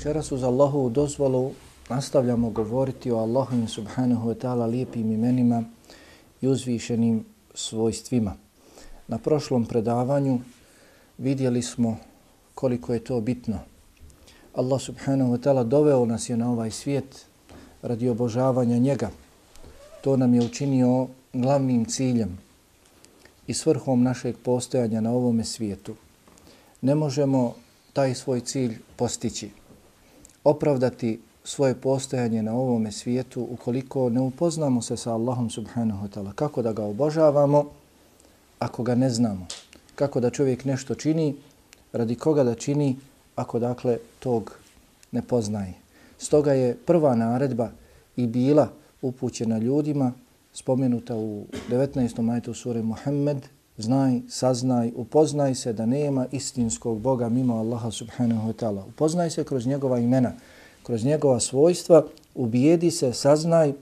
Večeras uz Allahovu dozvolu nastavljamo govoriti o Allahovim subhanahu wa ta'ala lijepim imenima i uzvišenim svojstvima. Na prošlom predavanju vidjeli smo koliko je to bitno. Allah subhanahu wa ta'ala doveo nas je na ovaj svijet radi obožavanja njega. To nam je učinio glavnim ciljem i svrhom našeg postojanja na ovome svijetu. Ne možemo taj svoj cilj postići, opravdati svoje postojanje na ovome svijetu ukoliko ne upoznamo se sa Allahom subhanahu wa ta'ala. Kako da ga obožavamo ako ga ne znamo? Kako da čovjek nešto čini, radi koga da čini ako dakle tog ne poznaje? Stoga je prva naredba i bila upućena ljudima spomenuta u 19. majtu sure Muhammed, znaj, saznaj, upoznaj se da nema istinskog Boga mimo Allaha subhanahu wa ta'ala. Upoznaj se kroz njegova imena, kroz njegova svojstva, ubijedi se, saznaj,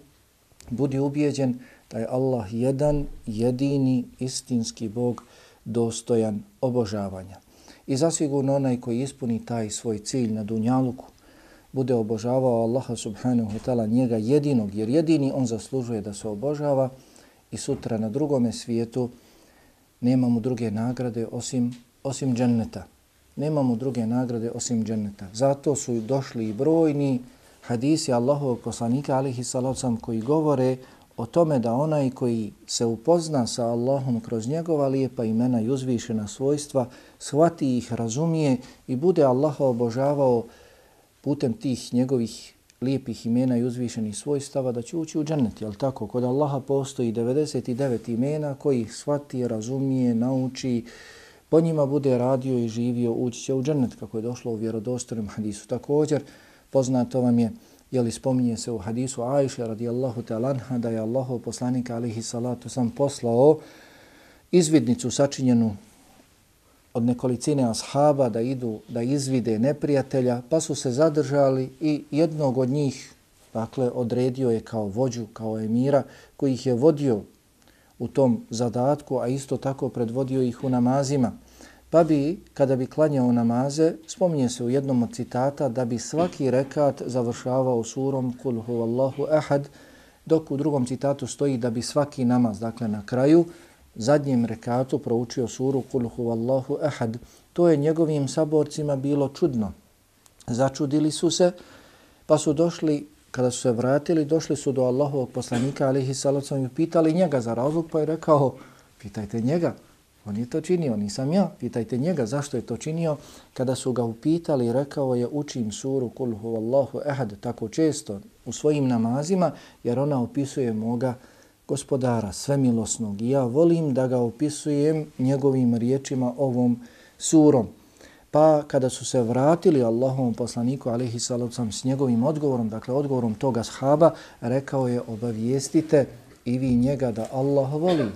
budi ubijeđen da je Allah jedan, jedini, istinski Bog, dostojan obožavanja. I zasigurno onaj koji ispuni taj svoj cilj na Dunjaluku, bude obožavao Allaha subhanahu wa ta'ala njega jedinog, jer jedini on zaslužuje da se obožava i sutra na drugome svijetu nema mu druge nagrade osim, osim dženneta. Nema mu druge nagrade osim dženneta. Zato su došli i brojni hadisi Allahovog poslanika alihi salavcam koji govore o tome da onaj koji se upozna sa Allahom kroz njegova lijepa imena i uzvišena svojstva, shvati ih, razumije i bude Allaha obožavao putem tih njegovih lijepih imena i uzvišenih svojstava da će ući u džennet. Jel tako? Kod Allaha postoji 99 imena koji ih shvati, razumije, nauči, po njima bude radio i živio, ući će u džennet kako je došlo u vjerodostojnom hadisu. Također, poznato vam je, jeli spominje se u hadisu Ajše radijallahu ta'lanha da je Allahu poslanika alihi salatu sam poslao izvidnicu sačinjenu od nekolicine ashaba da idu da izvide neprijatelja, pa su se zadržali i jednog od njih dakle, odredio je kao vođu, kao emira, koji ih je vodio u tom zadatku, a isto tako predvodio ih u namazima. Pa bi, kada bi klanjao namaze, spominje se u jednom od citata da bi svaki rekat završavao surom Kul huvallahu ahad, dok u drugom citatu stoji da bi svaki namaz, dakle na kraju, zadnjem rekatu proučio suru Kul huvallahu ahad. To je njegovim saborcima bilo čudno. Začudili su se, pa su došli, kada su se vratili, došli su do Allahovog poslanika, alihi salacom, i pitali njega za razlog, pa je rekao, pitajte njega, on je to činio, nisam ja, pitajte njega zašto je to činio. Kada su ga upitali, rekao je, učim suru Kul huvallahu ahad tako često u svojim namazima, jer ona opisuje moga gospodara svemilosnog i ja volim da ga opisujem njegovim riječima ovom surom. Pa kada su se vratili Allahovom poslaniku alaihi sallam s njegovim odgovorom, dakle odgovorom toga shaba, rekao je obavijestite i vi njega da Allah voli.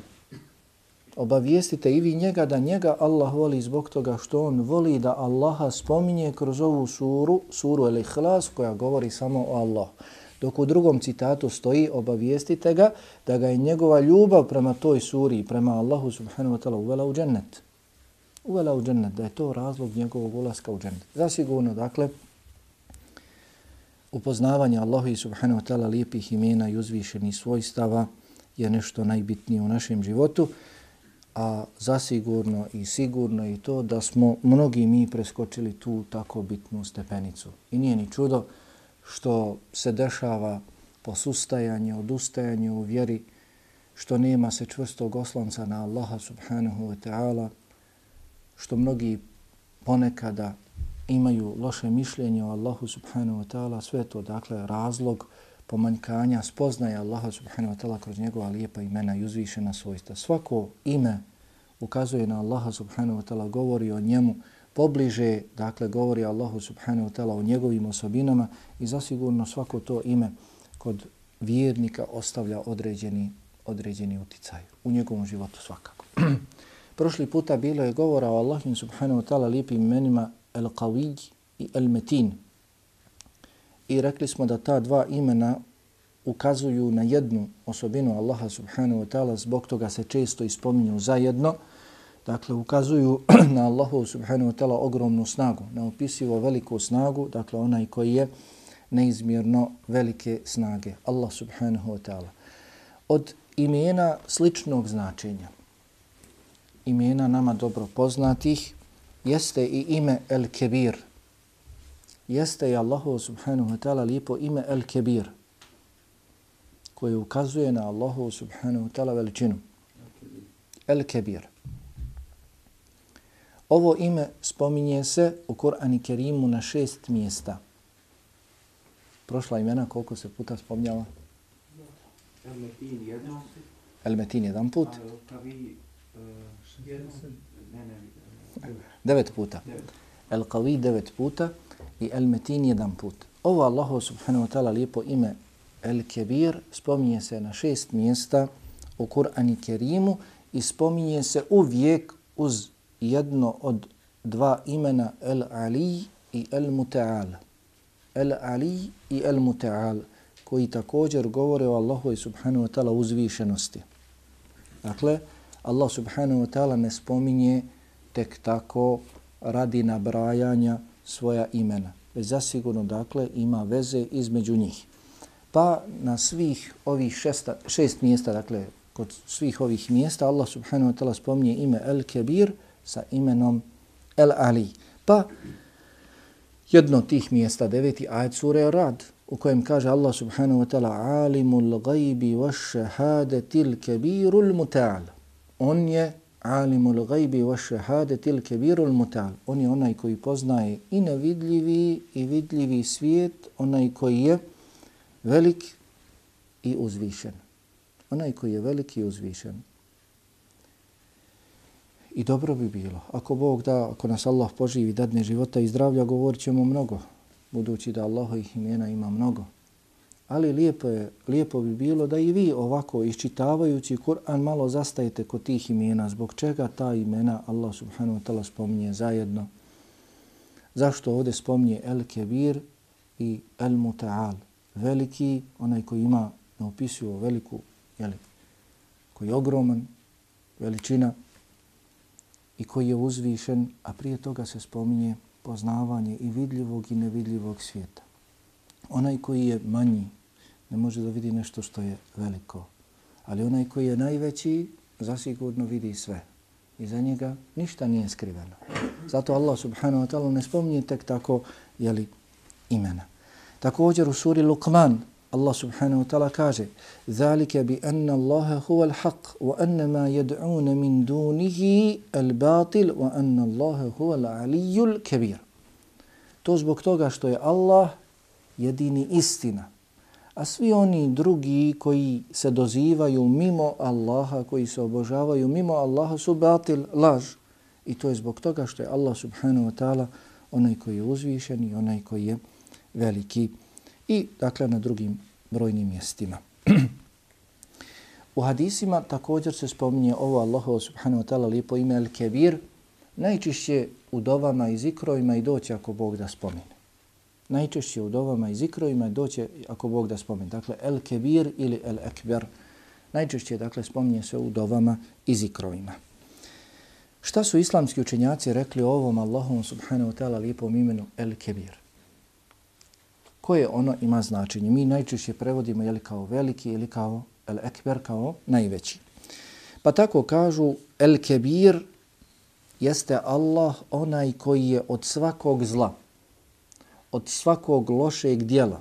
Obavijestite i vi njega da njega Allah voli zbog toga što on voli da Allaha spominje kroz ovu suru, suru El Ihlas koja govori samo o Allahu dok u drugom citatu stoji obavijestite ga da ga je njegova ljubav prema toj suri i prema Allahu subhanahu wa ta'ala uvela u džennet. Uvela u džennet, da je to razlog njegovog ulaska u džennet. Zasigurno, dakle, upoznavanje Allahu i subhanahu wa ta'ala lijepih imena i uzvišenih svojstava je nešto najbitnije u našem životu, a zasigurno i sigurno i to da smo mnogi mi preskočili tu tako bitnu stepenicu. I nije ni čudo, što se dešava posustajanje, odustajanje u vjeri, što nema se čvrstog oslonca na Allaha subhanahu wa ta'ala, što mnogi ponekada imaju loše mišljenje o Allahu subhanahu wa ta'ala, sve to dakle razlog pomanjkanja spoznaje Allaha subhanahu wa ta'ala kroz njegova lijepa imena i uzvišena svojstva. Svako ime ukazuje na Allaha subhanahu wa ta'ala, govori o njemu, pobliže, dakle, govori Allahu subhanahu wa ta'ala o njegovim osobinama i zasigurno svako to ime kod vjernika ostavlja određeni, određeni uticaj u njegovom životu svakako. Prošli puta bilo je govora o Allahu subhanahu wa ta'ala lijepim imenima El Qawij i El Metin. I rekli smo da ta dva imena ukazuju na jednu osobinu Allaha subhanahu wa ta'ala, zbog toga se često ispominju zajedno, dakle, ukazuju na Allahu subhanahu wa ta'ala ogromnu snagu, na opisivo veliku snagu, dakle, onaj koji je neizmjerno velike snage, Allah subhanahu wa ta'ala. Od imena sličnog značenja, imena nama dobro poznatih, jeste i ime El Kebir. Jeste i Allahu subhanahu wa ta'ala lijepo ime El Kebir, koje ukazuje na Allahu subhanahu wa ta'ala veličinu. El Kebir. Ovo ime spominje se u Kur'ani Kerimu na šest mjesta. Prošla imena koliko se puta spominjala? El Metin jednom. El Metin jedan put. Kavi ne, Devet puta. El Qawi devet puta i El Metin jedan put. Ovo Allahu subhanahu wa ta'ala lijepo ime El Kebir spominje se na šest mjesta u Kur'ani Kerimu i spominje se uvijek uz jedno od dva imena El Ali i El Muta'al. El Ali i El Muteal, koji također govore o Allahu subhanahu wa ta'ala uzvišenosti. Dakle, Allah subhanahu wa ta'ala ne spominje tek tako radi nabrajanja svoja imena. Već zasigurno, dakle, ima veze između njih. Pa na svih ovih šesta, šest mjesta, dakle, kod svih ovih mjesta, Allah subhanahu wa ta'ala spominje ime El Kebir sa imenom El Ali. Pa jedno od tih mjesta, deveti ajed sure Rad, u kojem kaže Allah subhanahu wa ta'ala alimul gajbi wa šehadetil kebirul muta'al. On je alimul gajbi wa šehadetil kebirul muta'al. On je onaj koji poznaje i nevidljivi i vidljivi svijet, onaj koji je velik i uzvišen. Onaj koji je velik i uzvišen. I dobro bi bilo. Ako Bog da, ako nas Allah poživi, dadne života i zdravlja, govorit ćemo mnogo. Budući da Allahovih imena ima mnogo. Ali lijepo, je, lijepo bi bilo da i vi ovako iščitavajući Kur'an malo zastajete kod tih imena. Zbog čega ta imena Allah subhanahu wa ta'ala spominje zajedno? Zašto ovdje spominje El Kebir i El Muta'al? Veliki, onaj koji ima, ne opisuju veliku, jeli, koji je ogroman, veličina, i koji je uzvišen, a prije toga se spominje poznavanje i vidljivog i nevidljivog svijeta. Onaj koji je manji ne može da vidi nešto što je veliko, ali onaj koji je najveći zasigurno vidi sve. I za njega ništa nije skriveno. Zato Allah subhanahu wa ta'ala ne spominje tek tako jeli, imena. Također u suri Luqman Allah subhanahu wa ta'ala kaže ذَلِكَ بِأَنَّ اللَّهَ هُوَ huwa al-haq wa anna ma الْبَاطِلِ min dunihi al-batil wa anna huwa al-aliju. To zbog toga što je Allah jedini istina. A svi oni drugi koji se dozivaju mimo Allaha, koji se obožavaju mimo Allaha su batil, laž. I to je zbog toga što je Allah subhanahu wa ta'ala onaj koji je uzvišen i onaj koji je veliki i dakle na drugim brojnim mjestima. U hadisima također se spominje ovo Allahu subhanahu wa ta'ala lijepo ime El Kebir, najčešće u dovama i zikrovima i doći ako Bog da spomine. Najčešće u dovama i zikrovima doće ako Bog da spomine. Dakle, El-Kebir ili El-Ekber. Najčešće dakle, spominje se u dovama i zikrovima. Šta su islamski učenjaci rekli o ovom Allahom subhanahu wa ta'ala lijepom imenu El-Kebir? Koje ono ima značenje. Mi najčešće prevodimo jeli kao veliki ili kao el ekber kao najveći. Pa tako kažu el kebir jeste Allah onaj koji je od svakog zla, od svakog lošeg dijela,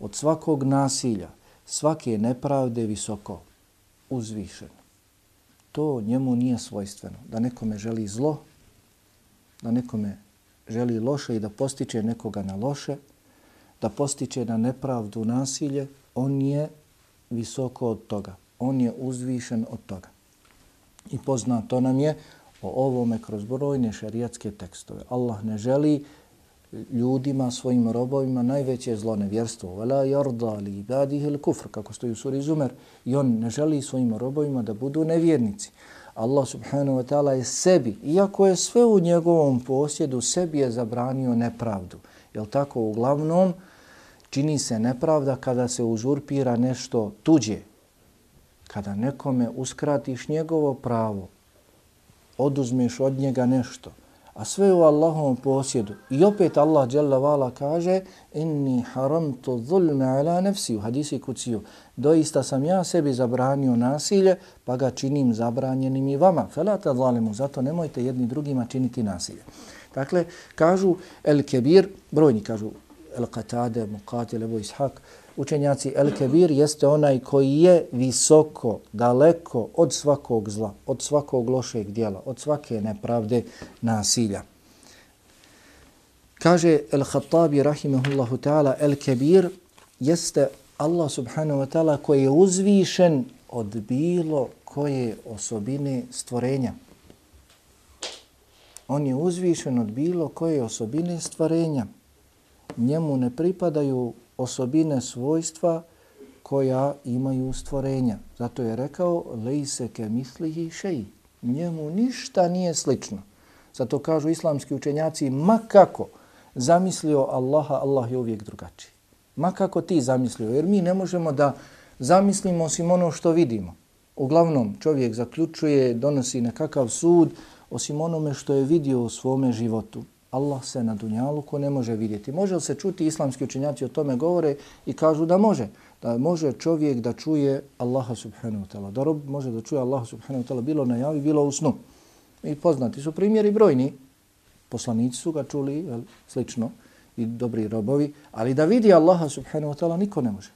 od svakog nasilja, svake nepravde visoko uzvišen. To njemu nije svojstveno. Da nekome želi zlo, da nekome želi loše i da postiče nekoga na loše, da postiče na nepravdu nasilje, on je visoko od toga. On je uzvišen od toga. I poznato nam je o ovome kroz brojne šarijatske tekstove. Allah ne želi ljudima, svojim robovima najveće zlo nevjerstvo. Vela jarda li ibadihi il kufr, kako stoji u suri Zumer. I on ne želi svojim robovima da budu nevjernici. Allah subhanahu wa ta'ala je sebi, iako je sve u njegovom posjedu, sebi je zabranio nepravdu. Jel tako? Uglavnom, čini se nepravda kada se uzurpira nešto tuđe. Kada nekome uskratiš njegovo pravo, oduzmeš od njega nešto, a sve u Allahovom posjedu. I opet Allah dželle vala kaže: "Inni haramtu zulma ala nafsi." U hadisi kuciju. Doista sam ja sebi zabranio nasilje, pa ga činim zabranjenim i vama. Fela tadhalimu, zato nemojte jedni drugima činiti nasilje. Dakle, kažu El Kebir, brojni kažu El Qatade, Muqatil, Ebu Ishak, učenjaci El Kebir jeste onaj koji je visoko, daleko od svakog zla, od svakog lošeg dijela, od svake nepravde nasilja. Kaže El Khattabi rahimahullahu ta'ala El Kebir jeste Allah subhanahu wa ta'ala koji je uzvišen od bilo koje osobine stvorenja. On je uzvišen od bilo koje osobine stvorenja. Njemu ne pripadaju osobine svojstva koja imaju stvorenja. Zato je rekao lejse ke mislihi šeji. Njemu ništa nije slično. Zato kažu islamski učenjaci, ma kako zamislio Allaha, Allah je uvijek drugačiji. Ma kako ti zamislio, jer mi ne možemo da zamislimo osim ono što vidimo. Uglavnom čovjek zaključuje, donosi nekakav sud osim onome što je vidio u svome životu. Allah se na Dunjaluku ne može vidjeti. Može li se čuti islamski učenjaci o tome govore i kažu da može. Da može čovjek da čuje Allaha subhanahu wa ta'ala. Da rob može da čuje Allaha subhanahu wa ta'ala bilo na javi, bilo u snu. I poznati su primjeri brojni. Poslanici su ga čuli, jel, slično, i dobri robovi. Ali da vidi Allaha subhanahu wa ta'ala niko ne može.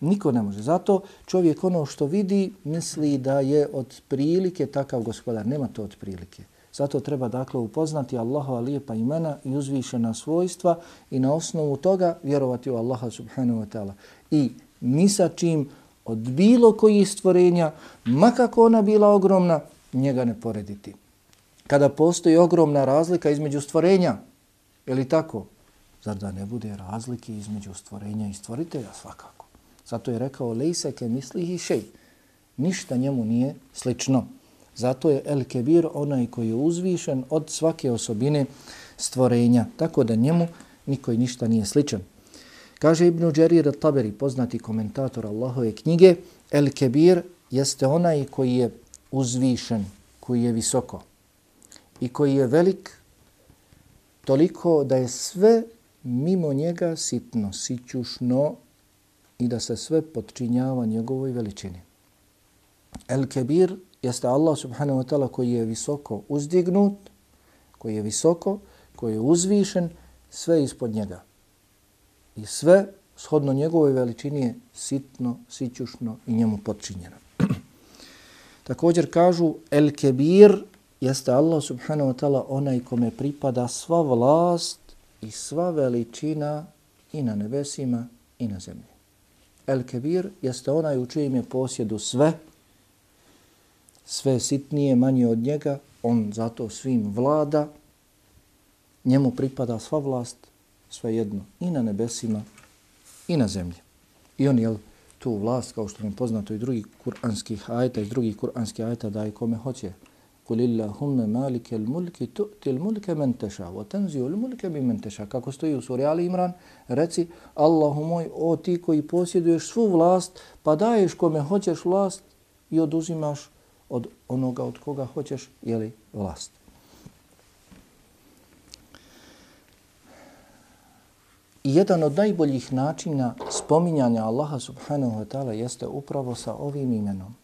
Niko ne može. Zato čovjek ono što vidi misli da je od prilike takav gospodar. Nema to od prilike. Zato treba dakle upoznati Allahova lijepa imena i uzvišena svojstva i na osnovu toga vjerovati u Allaha subhanahu wa ta'ala. I ni sa čim od bilo koji stvorenja, makako ona bila ogromna, njega ne porediti. Kada postoji ogromna razlika između stvorenja, je li tako? Zar da ne bude razlike između stvorenja i stvoritelja? Svakako. Zato je rekao, lejse ke mislihi šej. Ništa njemu nije slično. Zato je El Kebir onaj koji je uzvišen od svake osobine stvorenja. Tako da njemu niko i ništa nije sličan. Kaže Ibn Đerir Taberi, poznati komentator Allahove knjige, El Kebir jeste onaj koji je uzvišen, koji je visoko i koji je velik toliko da je sve mimo njega sitno, sićušno i da se sve podčinjava njegovoj veličini. El Kebir jeste Allah subhanahu wa ta'ala koji je visoko uzdignut, koji je visoko, koji je uzvišen, sve ispod njega. I sve shodno njegove veličini je sitno, sićušno i njemu podčinjeno. Također kažu El Kebir jeste Allah subhanahu wa ta'ala onaj kome pripada sva vlast i sva veličina i na nebesima i na zemlji. El Kebir jeste onaj u čijem je posjedu sve, sve sitnije, manje od njega, on zato svim vlada, njemu pripada sva vlast, sve jedno, i na nebesima, i na zemlji. I on je tu vlast, kao što nam poznato i drugih kuranskih ajta, iz drugih kuranskih ajta daje kome hoće. Kul illahumme malike il mulki tu'ti il mulke men teša, wa tenziju il mulke bi men teša. Kako stoji u suri Ali Imran, reci, Allahu moj, o ti koji posjeduješ svu vlast, pa daješ kome hoćeš vlast i oduzimaš od onoga od koga hoćeš, jeli vlast. I jedan od najboljih načina spominjanja Allaha subhanahu wa ta'ala jeste upravo sa ovim imenom.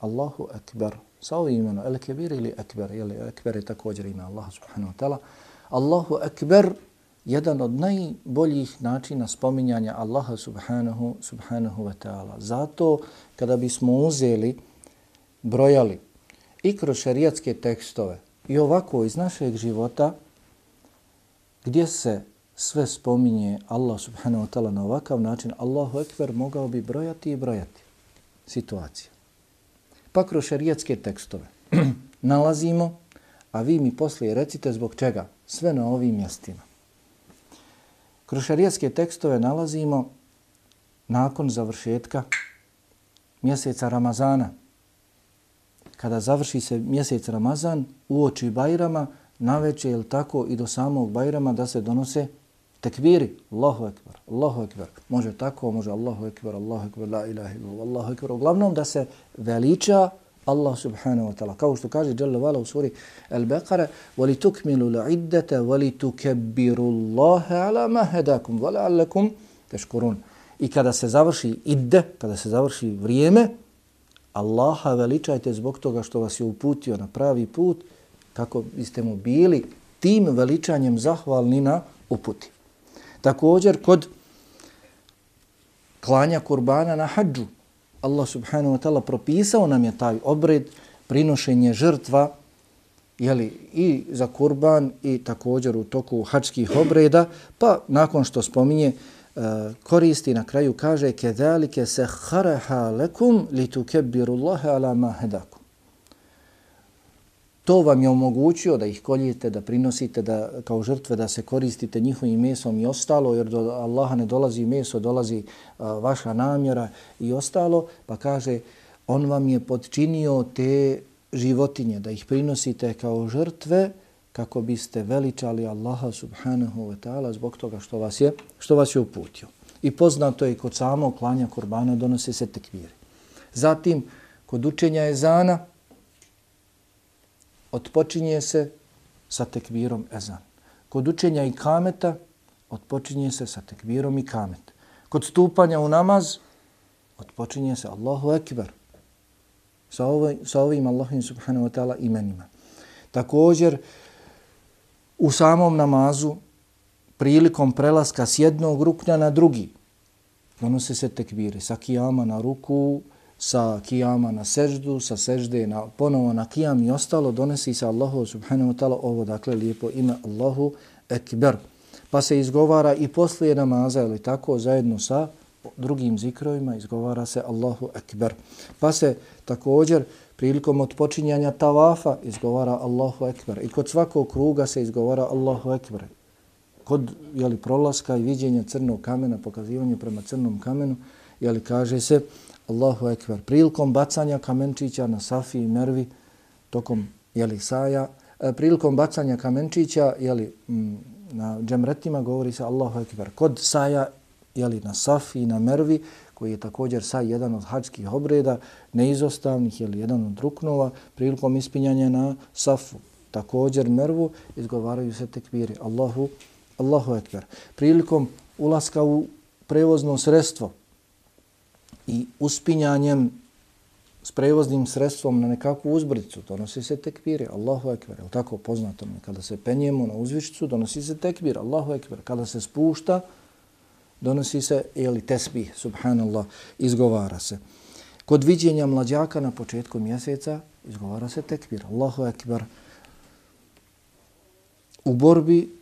Allahu Akbar. Sa ovim imenom. El Kebir ili Akbar. Jeli, Akbar je također ime Allaha subhanahu wa ta'ala. Allahu Akbar jedan od najboljih načina spominjanja Allaha subhanahu, subhanahu wa ta'ala. Zato kada bismo uzeli brojali i kroz šarijatske tekstove i ovako iz našeg života gdje se sve spominje Allah subhanahu wa ta'ala na ovakav način, Allahu ekber mogao bi brojati i brojati situacije. Pa kroz šarijatske tekstove nalazimo, a vi mi poslije recite zbog čega, sve na ovim mjestima. Kroz šarijatske tekstove nalazimo nakon završetka mjeseca Ramazana, kada završi se mjesec Ramazan, u oči Bajrama, naveče ili tako i do samog Bajrama da se donose tekbiri. Allahu ekber, Allahu ekber. Može tako, može Allahu ekber, Allahu ekber, la ilaha illallah, Allahu ekber. Uglavnom da se veliča Allah subhanahu wa ta'ala. Kao što kaže Jalla Vala u suri Al-Baqara وَلِتُكْمِلُوا الْعِدَّةَ وَلِتُكَبِّرُوا اللَّهَ عَلَى مَا هَدَاكُمْ وَلَعَلَّكُمْ تَشْكُرُونَ I kada se završi idde, kada se završi vrijeme, Allaha veličajte zbog toga što vas je uputio na pravi put, kako biste mu bili tim veličanjem zahvalni na uputi. Također, kod klanja kurbana na hađu, Allah subhanahu wa ta'ala propisao nam je taj obred, prinošenje žrtva, jeli, i za kurban i također u toku hađskih obreda, pa nakon što spominje koristi na kraju kaže kedalike se haraha lekum li Allahe ala mahedakum. to vam je omogućio da ih koljete, da prinosite da kao žrtve, da se koristite njihovim mesom i ostalo, jer do Allaha ne dolazi meso, dolazi a, vaša namjera i ostalo, pa kaže, on vam je podčinio te životinje, da ih prinosite kao žrtve, kako biste veličali Allaha subhanahu wa ta'ala zbog toga što vas je, što vas je uputio. I poznato je kod samog klanja kurbana donose se tekviri. Zatim, kod učenja ezana, odpočinje se sa tekbirom ezan. Kod učenja i kameta odpočinje se sa tekbirom i kamet. Kod stupanja u namaz odpočinje se Allahu Ekber sa, ovim, sa ovim Allahim subhanahu wa ta'ala imenima. Također u samom namazu prilikom prelaska s jednog ruknja na drugi donose se tekbiri sa kijama na ruku, sa kijama na seždu, sa sežde na, ponovo na kijam i ostalo, donesi se Allahu subhanahu wa ta'ala ovo, dakle, lijepo ime Allahu ekber. Pa se izgovara i poslije namaza, ili tako, zajedno sa drugim zikrovima, izgovara se Allahu ekber. Pa se također prilikom odpočinjanja tavafa izgovara Allahu ekber. I kod svakog kruga se izgovara Allahu ekber. Kod jeli, prolaska i viđenja crnog kamena, pokazivanje prema crnom kamenu, jeli, kaže se Allahu ekber. Prilikom bacanja kamenčića na Safi i Mervi tokom jeli, saja, e, prilikom bacanja kamenčića jeli, na džemretima govori se Allahu ekber. Kod saja jeli, na Safi i na Mervi, koji je također sa jedan od hađskih obreda, neizostavnih ili jedan od ruknova, prilikom ispinjanja na Safu, također Mervu, izgovaraju se tekbiri. Allahu, Allahu ekber. Prilikom ulaska u prevozno sredstvo, i uspinjanjem s prevoznim sredstvom na nekakvu uzbrdicu, donosi se tekbiri, Allahu ekber, je tako poznato mi? Kada se penjemo na uzvišicu, donosi se tekbir, Allahu ekber. Kada se spušta, donosi se, ili tesbih, subhanallah, izgovara se. Kod viđenja mlađaka na početku mjeseca, izgovara se tekbir, Allahu ekber. U borbi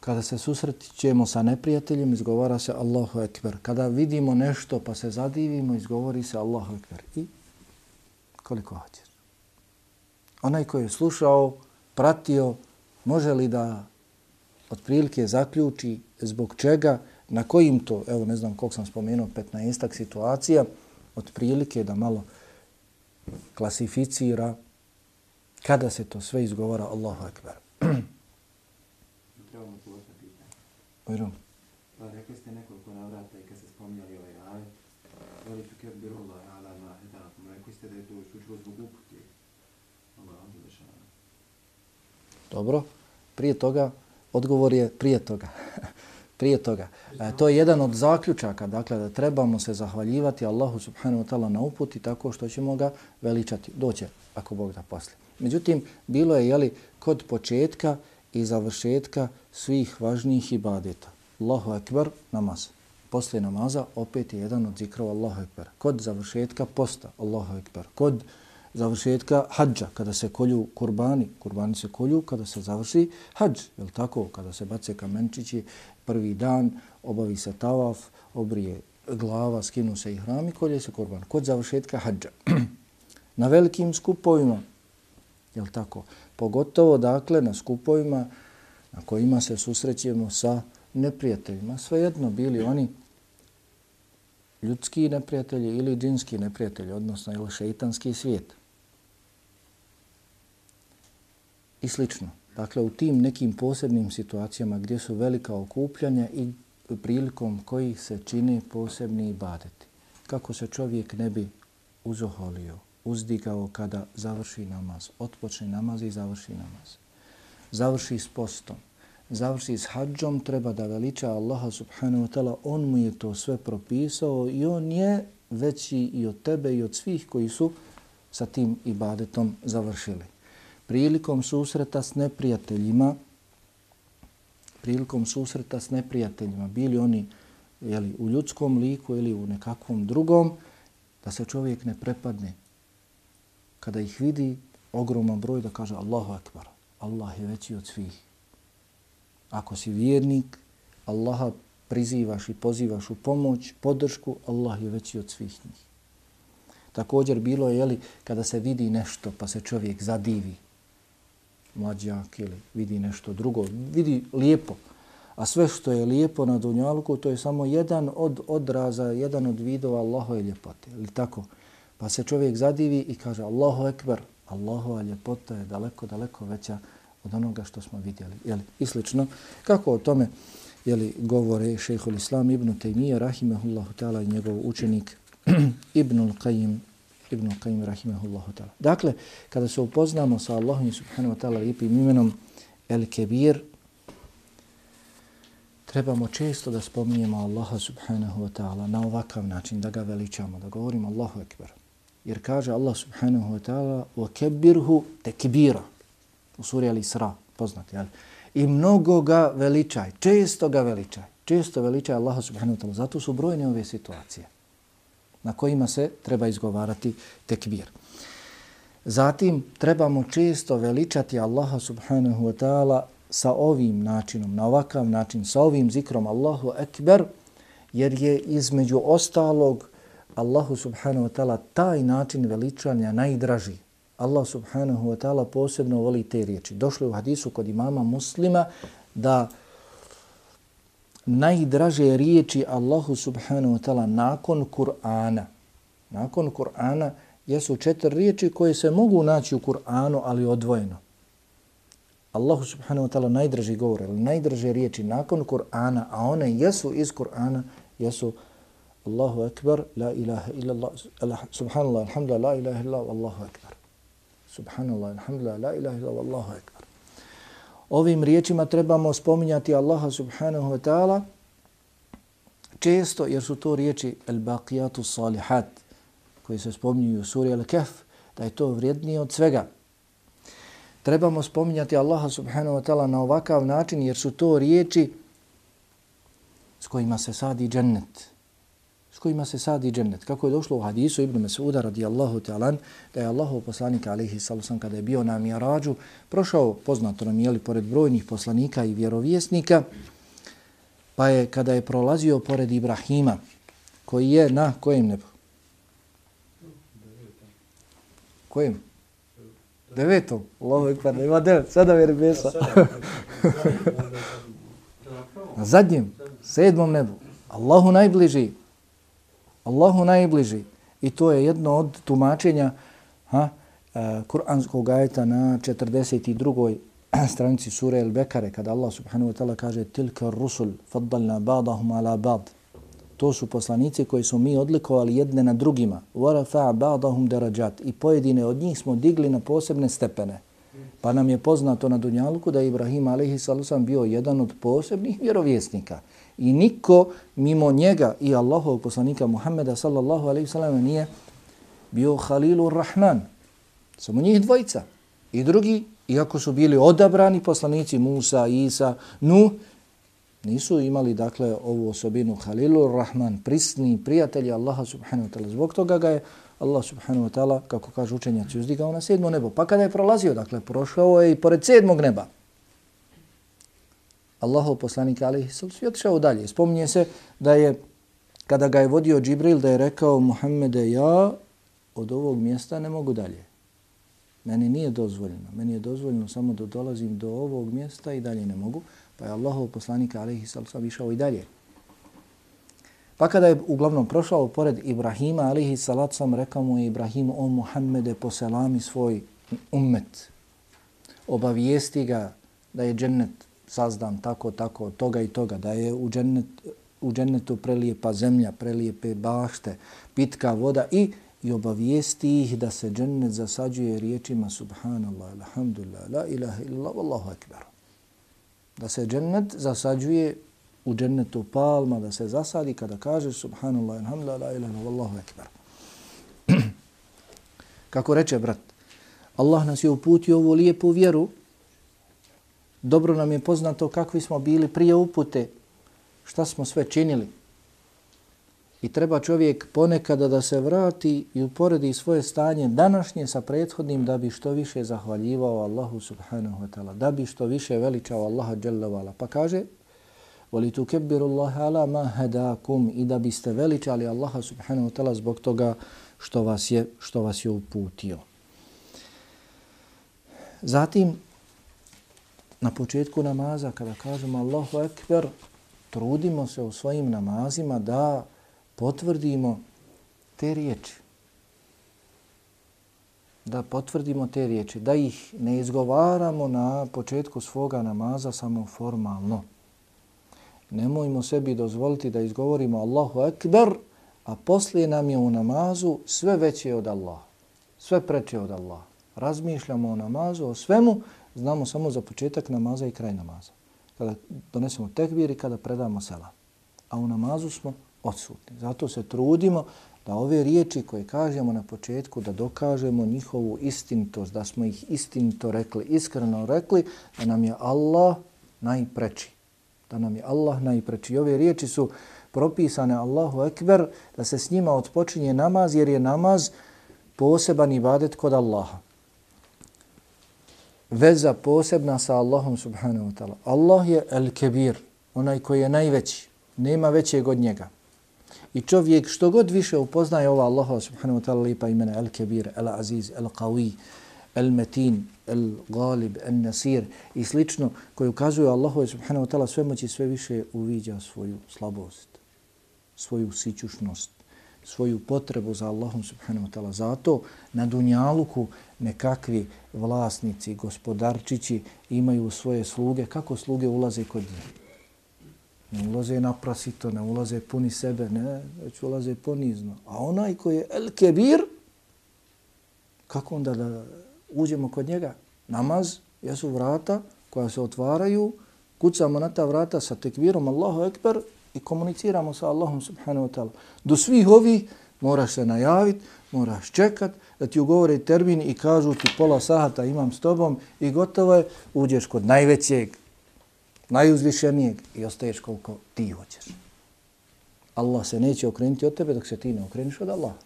kada se susrećemo sa neprijateljem, izgovara se Allahu Ekber. Kada vidimo nešto pa se zadivimo, izgovori se Allahu Ekber. I koliko hoćeš? Onaj koji je slušao, pratio, može li da otprilike zaključi zbog čega, na kojim to, evo ne znam koliko sam spomenuo, 15 situacija, otprilike da malo klasificira kada se to sve izgovara Allahu Ekber. Bujrum. Pa rekli ste nekoliko navrata i kad ste spominjali ovaj ajet, veli tu kjer birula ala ma hedakum, rekli ste da je to isključivo zbog uputi. Allah Dobro, prije toga, odgovor je prije toga prije toga. E, to je jedan od zaključaka, dakle, da trebamo se zahvaljivati Allahu subhanahu wa ta'ala na uputi tako što ćemo ga veličati. Doće, ako Bog da posle. Međutim, bilo je, jeli, kod početka i završetka svih važnijih ibadeta. Allahu Ekber, namaz. Posle namaza opet je jedan od zikrova Allahu Ekber. Kod završetka posta, Allahu Ekber. Kod završetka hađa, kada se kolju kurbani, kurbani se kolju kada se završi hađ, je li tako? Kada se bace kamenčići, prvi dan obavi se tavaf, obrije glava, skinu se i hrami, kolje se kurban. Kod završetka hađa. Na velikim skupovima, jel tako? Pogotovo, dakle, na skupovima na kojima se susrećemo sa neprijateljima. Svejedno bili oni ljudski neprijatelji ili džinski neprijatelji, odnosno ili šeitanski svijet. I slično. Dakle, u tim nekim posebnim situacijama gdje su velika okupljanja i prilikom kojih se čini posebni ibadeti. Kako se čovjek ne bi uzoholio, uzdigao kada završi namaz. Otpočne namaz i završi namaz. Završi s postom. Završi s hađom, treba da veliča Allaha subhanahu wa ta'ala. On mu je to sve propisao i on je veći i od tebe i od svih koji su sa tim ibadetom završili. Prilikom susreta s neprijateljima, prilikom susreta s neprijateljima, bili oni jeli, u ljudskom liku ili u nekakvom drugom, da se čovjek ne prepadne. Kada ih vidi, ogroman broj da kaže Allahu Akbar, Allah je veći od svih. Ako si vjernik, Allaha prizivaš i pozivaš u pomoć, podršku, Allah je veći od svih njih. Također bilo je, jeli, kada se vidi nešto pa se čovjek zadivi, mlađak ili vidi nešto drugo, vidi lijepo, a sve što je lijepo na dunjalku, to je samo jedan od odraza, jedan od vidova Allahove ljepote. Ili tako? Pa se čovjek zadivi i kaže Allahu ekber, Allahova ljepota je daleko, daleko veća od onoga što smo vidjeli. Jeli? I slično, kako o tome jeli, govore šehhul Islam ibn Taymiyyah, rahimahullahu ta'ala, i njegov učenik ibn Qayyim, ibn Qayyim, rahimahullahu ta'ala. Dakle, kada se upoznamo sa Allahom subhanahu wa ta'ala lijepim imenom El Kebir, trebamo često da spominjemo Allaha subhanahu wa ta'ala na ovakav način, da ga veličamo, da govorimo Allahu ekber. Jer kaže Allah subhanahu wa ta'ala وَكَبِّرْهُ تَكْبِيرًا u suri Al-Isra, poznati, jel? I mnogo ga veličaj, često ga veličaj, često veličaj Allaha subhanahu wa ta'ala. Zato su brojne ove situacije na kojima se treba izgovarati tekbir. Zatim trebamo često veličati Allaha subhanahu wa ta'ala sa ovim načinom, na ovakav način, sa ovim zikrom Allahu Ekber, jer je između ostalog Allahu subhanahu wa ta'ala taj način veličanja najdraži. Allah subhanahu wa ta'ala posebno voli te riječi. Došlo je u hadisu kod imama muslima da najdraže riječi Allahu subhanahu wa ta'ala nakon Kur'ana, nakon Kur'ana jesu četiri riječi koje se mogu naći u Kur'anu, ali odvojeno. Allahu subhanahu wa ta'ala najdraži govor, ali najdraže riječi nakon Kur'ana, a one jesu iz Kur'ana, jesu Allahu akbar, la ilaha illallah, subhanallah, alhamdulillah, la ilaha illallah, Allahu akbar. Subhanallah, alhamdulillah, la ilaha illallah, Allahu akbar. Ovim riječima trebamo spominjati Allaha subhanahu wa ta'ala često, jer su to riječi al-baqiyatu salihat, koji se spominju u suri al-kaf, da je to vrijednije od svega trebamo spominjati Allaha subhanahu wa ta'ala na ovakav način jer su to riječi s kojima se sadi džennet. Kojima se sadi džennet. Kako je došlo u hadisu Ibn Mas'uda radijallahu ta'ala da je Allahu poslanik alaihi sallam kada je bio na Mirađu prošao poznato nam jeli pored brojnih poslanika i vjerovjesnika pa je kada je prolazio pored Ibrahima koji je na kojem nebu? Kojem? Devetom. Allahu ekber, ima devet. Sada je rebesa. Na zadnjem, sedmom nebu. Allahu najbliži. Allahu najbliži. I to je jedno od tumačenja ha, e, Kur'anskog ajeta na 42. stranici sure El Bekare, kada Allah subhanahu wa ta'ala kaže Tilka rusul faddalna ba'dahum ala ba'd. To su poslanici koji su mi odlikovali jedne na drugima. Warafa ba'dahum darajat. I pojedine od njih smo digli na posebne stepene. Pa nam je poznato na Dunjalku da je Ibrahim a.s. bio jedan od posebnih vjerovjesnika. I niko mimo njega i Allahov poslanika Muhammeda sallallahu alaihi sallam nije bio Halilur Rahman. Samo njih dvojica. I drugi, iako su bili odabrani poslanici Musa, Isa, Nuh, nisu imali dakle ovu osobinu Halilur Rahman, prisni prijatelji Allaha subhanahu wa ta'ala. Zbog toga ga je Allah subhanahu wa ta'ala, kako kaže učenjaci, uzdigao na sedmo nebo. Pa kada je prolazio, dakle, prošao je i pored sedmog neba. Allahov poslanik alaihi sallam svi otišao dalje. Spominje se da je, kada ga je vodio Džibril, da je rekao Muhammede, ja od ovog mjesta ne mogu dalje. Meni nije dozvoljeno. Meni je dozvoljeno samo da dolazim do ovog mjesta i dalje ne mogu. Pa je Allahov poslanik alaihi sallam išao i dalje. Pa kada je uglavnom prošao pored Ibrahima alaihi sam, rekao mu je Ibrahim o Muhammede poselami svoj ummet. Obavijesti ga da je džennet sazdan tako, tako, toga i toga, da je u, džennet, u džennetu prelijepa zemlja, prelijepe bašte, pitka voda i i obavijesti ih da se džennet zasađuje riječima subhanallah, alhamdulillah, la ilaha illallah, wallahu akbar. Da se džennet zasađuje u džennetu palma, da se zasadi kada kažeš subhanallah, alhamdulillah, la ilaha illallah, wallahu akbar. Kako reče brat, Allah nas je uputio ovu lijepu vjeru, dobro nam je poznato kakvi smo bili prije upute, šta smo sve činili. I treba čovjek ponekada da se vrati i uporedi svoje stanje današnje sa prethodnim da bi što više zahvaljivao Allahu subhanahu wa ta'ala, da bi što više veličao Allaha jalla vala. Pa kaže, voli tu kebiru Allah ala ma hadakum i da biste veličali Allaha subhanahu wa ta'ala zbog toga što vas je, što vas je uputio. Zatim, na početku namaza, kada kažemo Allahu Ekber, trudimo se u svojim namazima da potvrdimo te riječi. Da potvrdimo te riječi, da ih ne izgovaramo na početku svoga namaza samo formalno. Nemojmo sebi dozvoliti da izgovorimo Allahu Ekber, a poslije nam je u namazu sve veće od Allaha. Sve preče od Allaha. Razmišljamo o namazu, o svemu, znamo samo za početak namaza i kraj namaza. Kada donesemo tekbir i kada predamo selam. A u namazu smo odsutni. Zato se trudimo da ove riječi koje kažemo na početku, da dokažemo njihovu istinitost, da smo ih istinito rekli, iskreno rekli, da nam je Allah najpreči. Da nam je Allah najpreči. I ove riječi su propisane Allahu Ekber, da se s njima odpočinje namaz, jer je namaz poseban ibadet kod Allaha. Veza posebna sa Allahom subhanahu wa ta'ala. Allah je el-kebir, onaj koji je najveći. Nema većeg od njega. I čovjek što god više upoznaje ova Allaha subhanahu wa ta'ala lipa imena el-kebir, el-aziz, el-qawi, el-metin, el-galib, el-nasir i slično koji ukazuju Allahu subhanahu wa ta'ala sve moći sve više uviđa svoju slabost svoju sićušnost, svoju potrebu za Allahom subhanahu wa ta'ala. Zato na Dunjaluku nekakvi vlasnici, gospodarčići imaju svoje sluge. Kako sluge ulaze kod njih? Ne ulaze naprasito, ne ulaze puni sebe, ne, već ulaze ponizno. A onaj koji je El Kebir, kako onda da uđemo kod njega? Namaz, jesu vrata koja se otvaraju, kucamo na ta vrata sa tekbirom Allahu Ekber i komuniciramo sa Allahom subhanahu wa ta'ala. Do svih ovih moraš se najaviti, moraš čekat da ti ugovore termin i kažu ti pola sahata imam s tobom i gotovo je, uđeš kod najvećeg, najuzvišenijeg i ostaješ koliko ti hoćeš. Allah se neće okrenuti od tebe dok se ti ne okreniš od Allaha.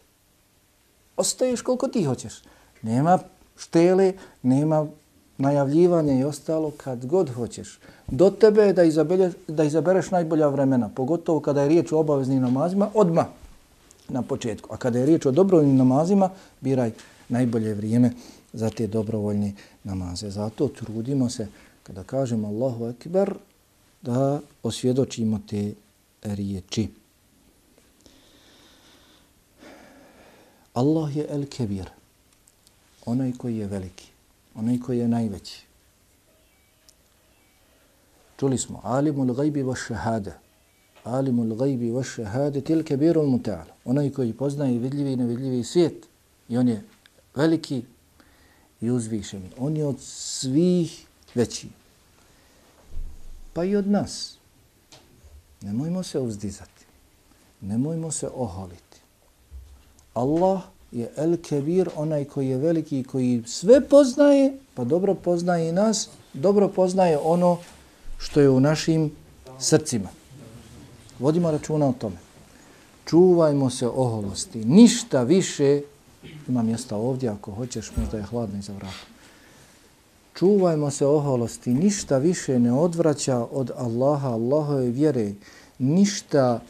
Ostaješ koliko ti hoćeš. Nema štele, nema najavljivanja i ostalo kad god hoćeš. Do tebe je da, da izabereš najbolja vremena, pogotovo kada je riječ o obaveznim namazima, odmah na početku. A kada je riječ o dobrovoljnim namazima, biraj najbolje vrijeme za te dobrovoljne namaze. Zato trudimo se, kada kažemo Allahu Ekber, da osvjedočimo te riječi. Allah je El Kebir, onaj koji je veliki onaj koji je najveći. Čuli smo, alimul gajbi wa šahada. Alimul gajbi wa šehade til kebirul muta'al. Onaj koji poznaje vidljivi i nevidljivi svijet. I on je veliki i uzvišeni. On je od svih veći. Pa i od nas. Nemojmo se uzdizati. Nemojmo se oholiti. Allah je El Kebir, onaj koji je veliki i koji sve poznaje, pa dobro poznaje i nas, dobro poznaje ono što je u našim srcima. Vodimo računa o tome. Čuvajmo se oholosti. Ništa više, ima mjesta ovdje ako hoćeš, možda je hladno iza vrata. Čuvajmo se oholosti. Ništa više ne odvraća od Allaha, Allahove vjere. Ništa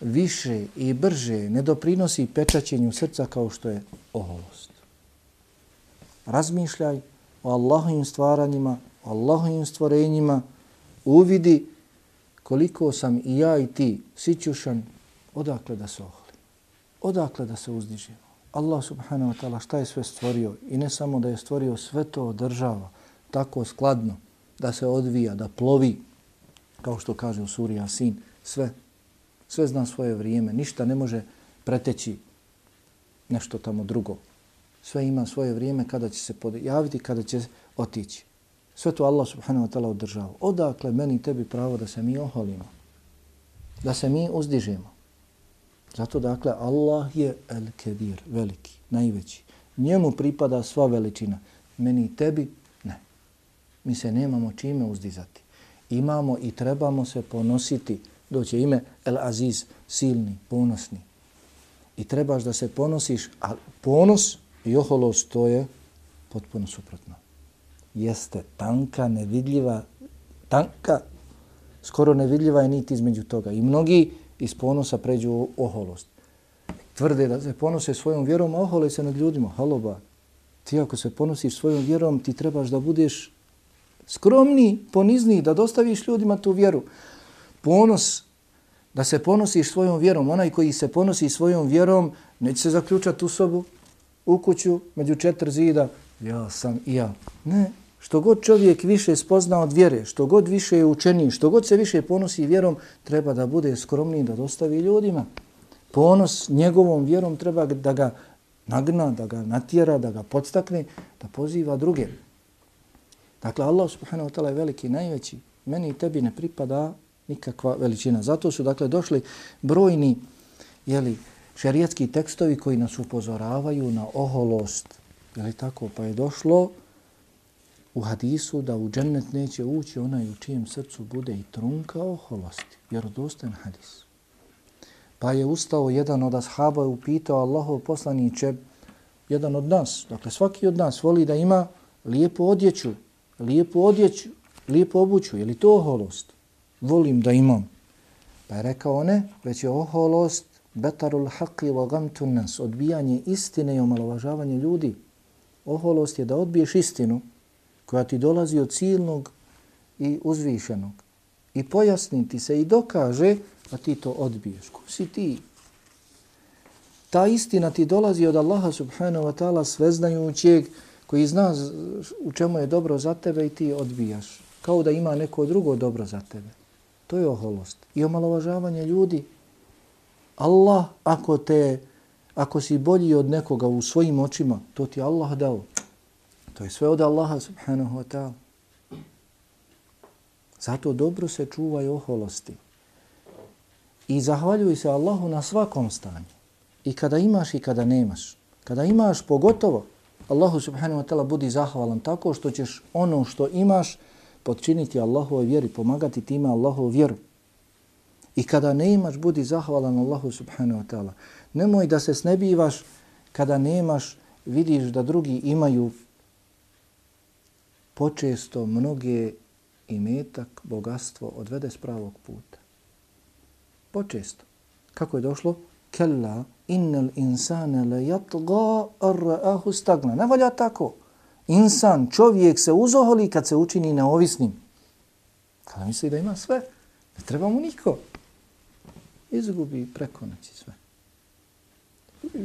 više i brže ne doprinosi pečaćenju srca kao što je oholost. Razmišljaj o Allahovim stvaranjima, o Allahovim stvorenjima, uvidi koliko sam i ja i ti sićušan, odakle da se oholi, odakle da se uzdižimo. Allah subhanahu wa ta'ala šta je sve stvorio i ne samo da je stvorio sve to održava tako skladno da se odvija, da plovi, kao što kaže u suri Asin, sve sve zna svoje vrijeme, ništa ne može preteći nešto tamo drugo. Sve ima svoje vrijeme kada će se pojaviti, kada će otići. Sve to Allah subhanahu wa ta'ala održava. Odakle meni tebi pravo da se mi oholimo? Da se mi uzdižemo? Zato dakle Allah je el kebir, veliki, najveći. Njemu pripada sva veličina. Meni i tebi ne. Mi se nemamo čime uzdizati. Imamo i trebamo se ponositi. Doće ime El Aziz, silni, ponosni. I trebaš da se ponosiš, a ponos i oholost to je potpuno suprotno. Jeste tanka, nevidljiva, tanka, skoro nevidljiva je niti između toga. I mnogi iz ponosa pređu u oholost. Tvrde da se ponose svojom vjerom, a ohole se nad ljudima. Halo ba, ti ako se ponosiš svojom vjerom, ti trebaš da budeš skromni, ponizni, da dostaviš ljudima tu vjeru. Ponos, da se ponosiš svojom vjerom, onaj koji se ponosi svojom vjerom, neće se zaključati u sobu, u kuću, među četiri zida, ja sam i ja. Ne, što god čovjek više spozna od vjere, što god više je učeniji, što god se više ponosi vjerom, treba da bude skromniji da dostavi ljudima. Ponos njegovom vjerom treba da ga nagna, da ga natjera, da ga podstakne, da poziva druge. Dakle, Allah subhanahu wa ta'ala je veliki, najveći. Meni i tebi ne pripada nikakva veličina. Zato su, dakle, došli brojni jeli, šerijetski tekstovi koji nas upozoravaju na oholost. Je tako? Pa je došlo u hadisu da u džennet neće ući onaj u čijem srcu bude i trunka oholosti. Vjerodostan hadis. Pa je ustao jedan od ashaba i upitao Allahov poslaniće, jedan od nas, dakle svaki od nas voli da ima lijepu odjeću, lijepu odjeću, lijepu obuću. Je li to oholost? Volim da imam. Pa je rekao ne, već je oholost betarul haqi wa gamtun nas, odbijanje istine i omalovažavanje ljudi. Oholost je da odbiješ istinu, koja ti dolazi od silnog i uzvišenog i pojasniti se i dokaže, a ti to odbiješ. Ko si ti? Ta istina ti dolazi od Allaha subhanahu wa ta'ala sveznajućeg koji zna u čemu je dobro za tebe i ti odbijaš. Kao da ima neko drugo dobro za tebe. To je oholost. I omalovažavanje ljudi. Allah, ako te, ako si bolji od nekoga u svojim očima, to ti Allah dao. To je sve od Allaha subhanahu wa ta'ala. Zato dobro se čuvaj oholosti. I zahvaljuj se Allahu na svakom stanju. I kada imaš i kada nemaš. Kada imaš pogotovo, Allahu subhanahu wa ta'ala budi zahvalan tako što ćeš ono što imaš podčiniti Allahove vjeri, pomagati time Allahovu vjeru. I kada ne imaš, budi zahvalan Allahu subhanahu wa ta'ala. Nemoj da se snebivaš kada nemaš, vidiš da drugi imaju počesto mnoge imetak, bogatstvo odvede s pravog puta. Počesto. Kako je došlo? Kella innal insane le jatga arra'ahu stagna. Ne valja tako. Insan, čovjek se uzoholi kad se učini neovisnim. Kada misli da ima sve, ne treba mu niko. Izgubi preko noći sve.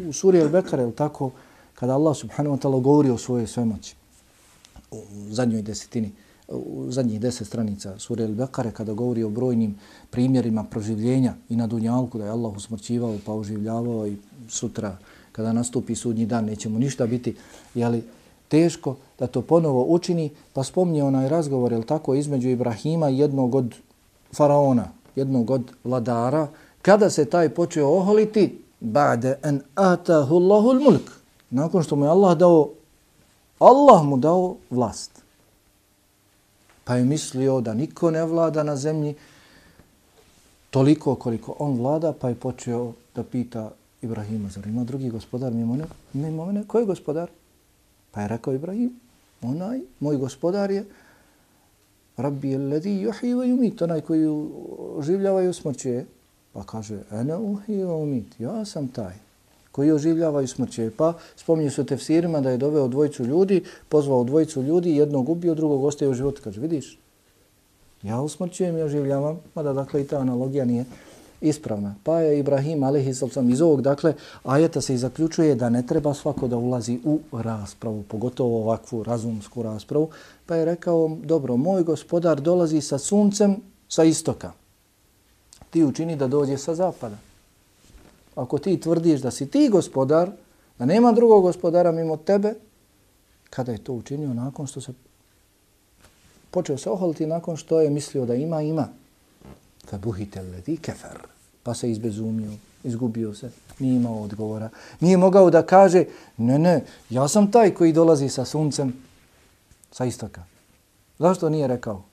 U suri Al-Bekare, tako, kada Allah subhanahu wa ta'ala govori o svojoj svemoći, u zadnjoj desetini, u zadnjih deset stranica sure El-Bekare, kada govori o brojnim primjerima proživljenja i na Dunjalku, da je Allah usmrćivao pa oživljavao i sutra, kada nastupi sudnji dan, nećemo ništa biti, jeli, teško da to ponovo učini, pa spomnije onaj razgovor, jel tako, između Ibrahima i jednog od faraona, jednog od vladara, kada se taj počeo oholiti, ba'de en atahu Allahul mulk, nakon što mu je Allah dao Allah mu dao vlast. Pa je mislio da niko ne vlada na zemlji toliko koliko on vlada, pa je počeo da pita Ibrahima, zar ima drugi gospodar mimo mene? Mimo mene, ko je gospodar? Pa je rekao Ibrahim, onaj, moj gospodar je Rabbi alladhi yuhyi wa yumit, onaj koji oživljava i usmrćuje. Pa kaže, ene uhi wa umit, ja sam taj koji oživljavaju smrće. Pa spominju se tefsirima da je doveo dvojicu ljudi, pozvao dvojicu ljudi, jednog ubio, drugog ostaje u životu. Kaže, vidiš, ja usmrćujem i oživljavam, mada dakle i ta analogija nije ispravna. Pa je Ibrahim, alihi iz ovog, dakle, ajeta se i zaključuje da ne treba svako da ulazi u raspravu, pogotovo ovakvu razumsku raspravu. Pa je rekao, dobro, moj gospodar dolazi sa suncem sa istoka. Ti učini da dođe sa zapada ako ti tvrdiš da si ti gospodar, da nema drugog gospodara mimo tebe, kada je to učinio nakon što se počeo se oholiti nakon što je mislio da ima, ima. Fabuhite ledi kefer. Pa se izbezumio, izgubio se, nije imao odgovora. Nije mogao da kaže, ne, ne, ja sam taj koji dolazi sa suncem sa istoka. Zašto nije rekao?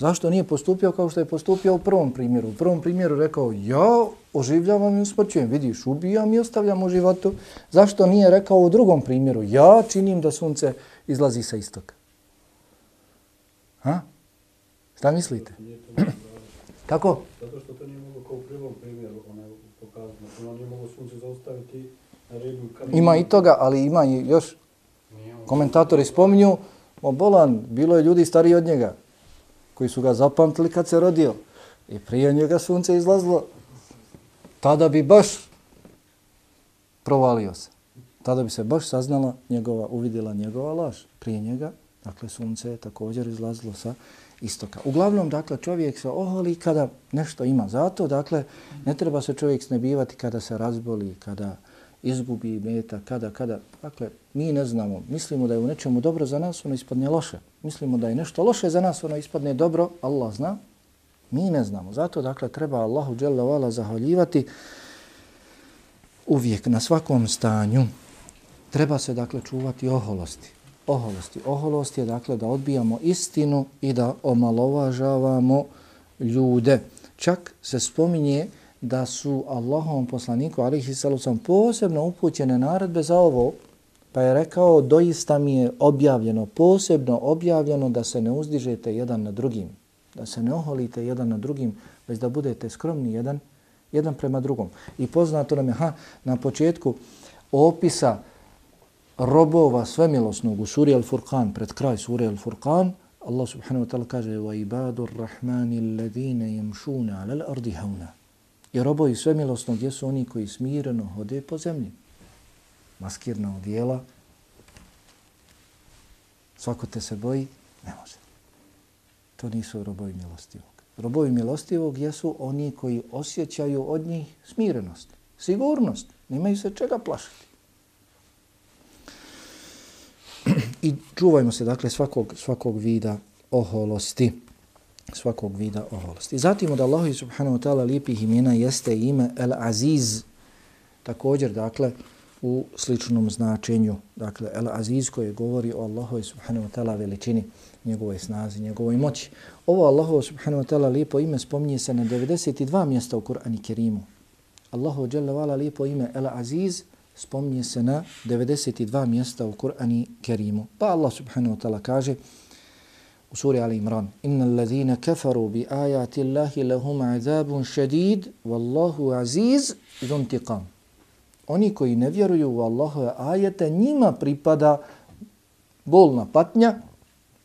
Zašto nije postupio kao što je postupio u prvom primjeru? U prvom primjeru rekao, ja oživljavam i usmrćujem, vidiš, ubijam i ostavljam u životu. Zašto nije rekao u drugom primjeru, ja činim da sunce izlazi sa istoka? Ha? Šta mislite? Kako? Zato što to nije moglo kao u prvom primjeru ona pokazati. Znači, on nije moglo sunce zaustaviti na redu. Ima i toga, ali ima i još. Komentatori spominju, o bolan, bilo je ljudi stariji od njega, koji su ga zapamtili kad se rodio. I prije njega sunce izlazlo. Tada bi baš provalio se. Tada bi se baš saznala njegova, uvidjela njegova laž. Prije njega, dakle, sunce je također izlazilo sa istoka. Uglavnom, dakle, čovjek se oholi kada nešto ima. Zato, dakle, ne treba se čovjek snebivati kada se razboli, kada izgubi meta, kada, kada. Dakle, mi ne znamo. Mislimo da je u nečemu dobro za nas, ono ispadne loše. Mislimo da je nešto loše za nas, ono ispadne dobro. Allah zna. Mi ne znamo. Zato, dakle, treba Allahu dželle vala zahvaljivati uvijek na svakom stanju. Treba se, dakle, čuvati oholosti. Oholosti. Oholost je, dakle, da odbijamo istinu i da omalovažavamo ljude. Čak se spominje da su Allahovom poslaniku alihi salusom posebno upućene naredbe za ovo, pa je rekao doista mi je objavljeno, posebno objavljeno da se ne uzdižete jedan na drugim, da se ne oholite jedan na drugim, već da budete skromni jedan, jedan prema drugom. I poznato nam je ha, na početku opisa robova svemilosnog u suri Al-Furqan, pred kraj suri Al-Furqan, Allah subhanahu wa ta'ala kaže وَإِبَادُ الرَّحْمَانِ الَّذِينَ يَمْشُونَ عَلَى الْأَرْضِ هَوْنَا I robovi svemilosnog gdje su oni koji smireno hode po zemlji. Maskirna odjela. Svako te se boji, ne može. To nisu robovi milostivog. Robovi milostivog jesu oni koji osjećaju od njih smirenost, sigurnost. Nemaju se čega plašiti. I čuvajmo se, dakle, svakog, svakog vida oholosti svakog vida oholosti. Zatim od Allaha subhanahu wa ta'ala lijepih imena jeste ime El Aziz, također, dakle, u sličnom značenju. Dakle, El Aziz koji govori o Allahu subhanahu wa ta'ala veličini, njegovoj snazi, njegovoj moći. Ovo Allahu subhanahu wa ta'ala lijepo ime spominje se na 92 mjesta u Kur'ani Kerimu. Allahu jalla vala lijepo ime El Aziz spominje se na 92 mjesta u Kur'ani Kerimu. Pa Allah subhanahu wa ta'ala kaže u suri Ali Imran. Inna allazina kafaru bi ajati Allahi lahum azabun šedid, wallahu aziz zuntiqam. Oni koji ne vjeruju u Allahove ajete, njima pripada bolna patnja,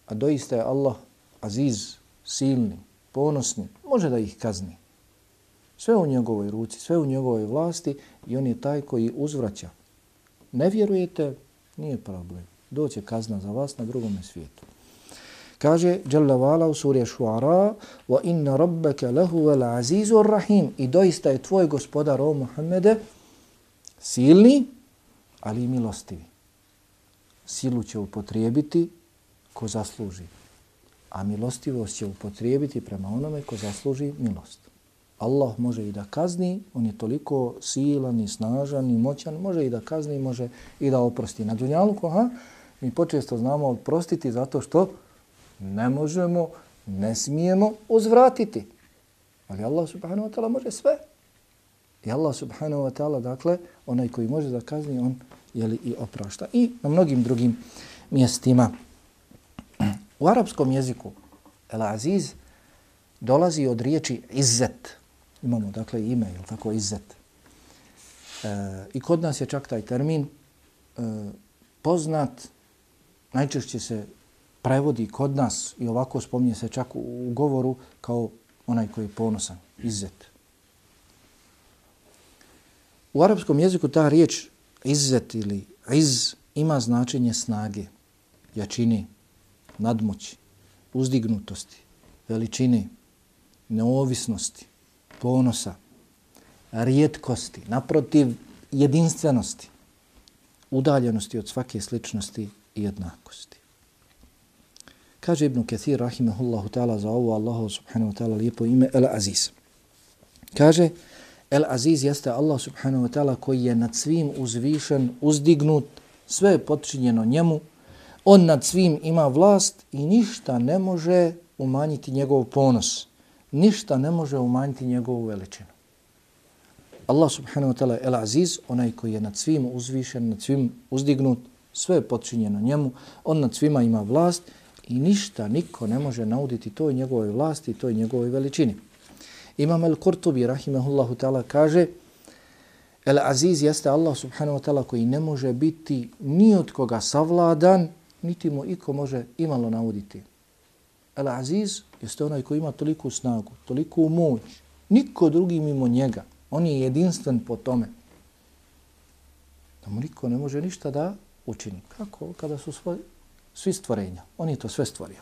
a doista je Allah aziz, silni, ponosni, može da ih kazni. Sve u njegovoj ruci, sve u njegovoj vlasti i on je taj koji uzvraća. Ne vjerujete, nije problem. Doće kazna za vas na drugom svijetu. Kaže Jalla Vala u suri Šuara wa inna rabbaka lahu al azizur rahim i doista je tvoj gospodar o Muhammede silni ali milostivi. Silu će upotrijebiti ko zasluži, a milostivost će upotrijebiti prema onome ko zasluži milost. Allah može i da kazni, on je toliko silan i snažan i moćan, može i da kazni, može i da oprosti. Na dunjalu, ha, mi počesto znamo oprostiti zato što ne možemo, ne smijemo uzvratiti. Ali Allah subhanahu wa ta'ala može sve. I Allah subhanahu wa ta'ala, dakle, onaj koji može da kazni, on je li i oprašta. I na mnogim drugim mjestima. U arapskom jeziku El Aziz dolazi od riječi izzet. Imamo, dakle, ime, je tako, izzet. E, I kod nas je čak taj termin e, poznat, najčešće se prevodi kod nas i ovako spominje se čak u govoru kao onaj koji je ponosan, izzet. U arapskom jeziku ta riječ izzet ili iz ima značenje snage, jačine, nadmoći, uzdignutosti, veličine, neovisnosti, ponosa, rijetkosti, naprotiv jedinstvenosti. udaljenosti od svake sličnosti i jednakosti. Kaže Ibn Kathir, rahimahullahu ta'ala, za ovo Allahu subhanahu wa ta'ala lijepo ime El Aziz. Kaže, El Aziz jeste Allah subhanahu wa ta'ala koji je nad svim uzvišen, uzdignut, sve je potčinjeno njemu, on nad svim ima vlast i ništa ne može umanjiti njegov ponos. Ništa ne može umanjiti njegovu veličinu. Allah subhanahu wa ta'ala El Aziz, onaj koji je nad svim uzvišen, nad svim uzdignut, sve je podčinjeno njemu, on nad svima ima vlast i ništa, niko ne može nauditi toj njegovoj vlasti, toj njegovoj veličini. Imam Al-Kurtubi, rahimahullahu ta'ala, kaže El Aziz jeste Allah subhanahu wa ta'ala koji ne može biti ni od koga savladan, niti mu iko može imalo nauditi. El Aziz jeste onaj koji ima toliku snagu, toliku moć, niko drugi mimo njega. On je jedinstven po tome. Da mu niko ne može ništa da učini. Kako? Kada su svoj, svi stvorenja. On je to sve stvorio.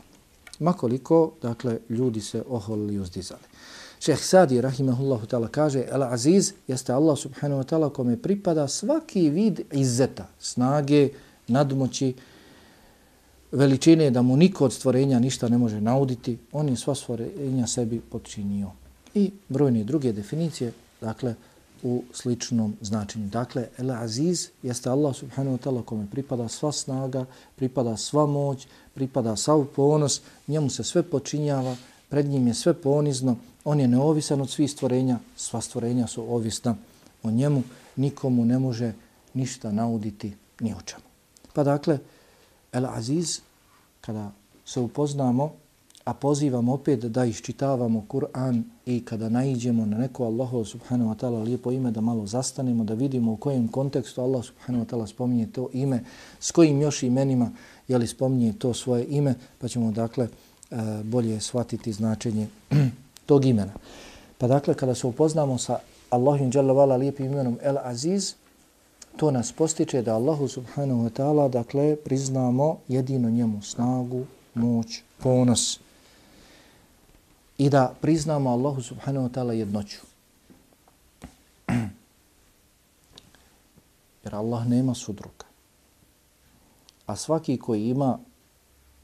Makoliko, dakle, ljudi se oholili i uzdizali. Šeh Sadi, rahimahullahu ta'ala, kaže El Aziz jeste Allah subhanahu wa ta'ala kome pripada svaki vid izzeta, snage, nadmoći, veličine da mu niko od stvorenja ništa ne može nauditi. On je sva stvorenja sebi počinio. I brojne druge definicije, dakle, u sličnom značenju. Dakle, El Aziz jeste Allah subhanahu wa ta'ala kome pripada sva snaga, pripada sva moć, pripada sav ponos, njemu se sve počinjava, pred njim je sve ponizno, on je neovisan od svih stvorenja, sva stvorenja su ovisna o njemu, nikomu ne može ništa nauditi ni o čemu. Pa dakle, El Aziz, kada se upoznamo a pozivam opet da iščitavamo Kur'an i kada naiđemo na neko Allahu subhanahu wa ta'ala lijepo ime da malo zastanemo, da vidimo u kojem kontekstu Allah subhanahu wa ta'ala spominje to ime, s kojim još imenima je li spominje to svoje ime, pa ćemo dakle e, bolje shvatiti značenje tog imena. Pa dakle, kada se upoznamo sa Allahim dželavala lijepim imenom El Aziz, to nas postiče da Allahu subhanahu wa ta'ala dakle priznamo jedino njemu snagu, moć, ponos i da priznamo Allahu subhanahu wa ta'ala jednoću. Jer Allah nema sudruga. A svaki koji ima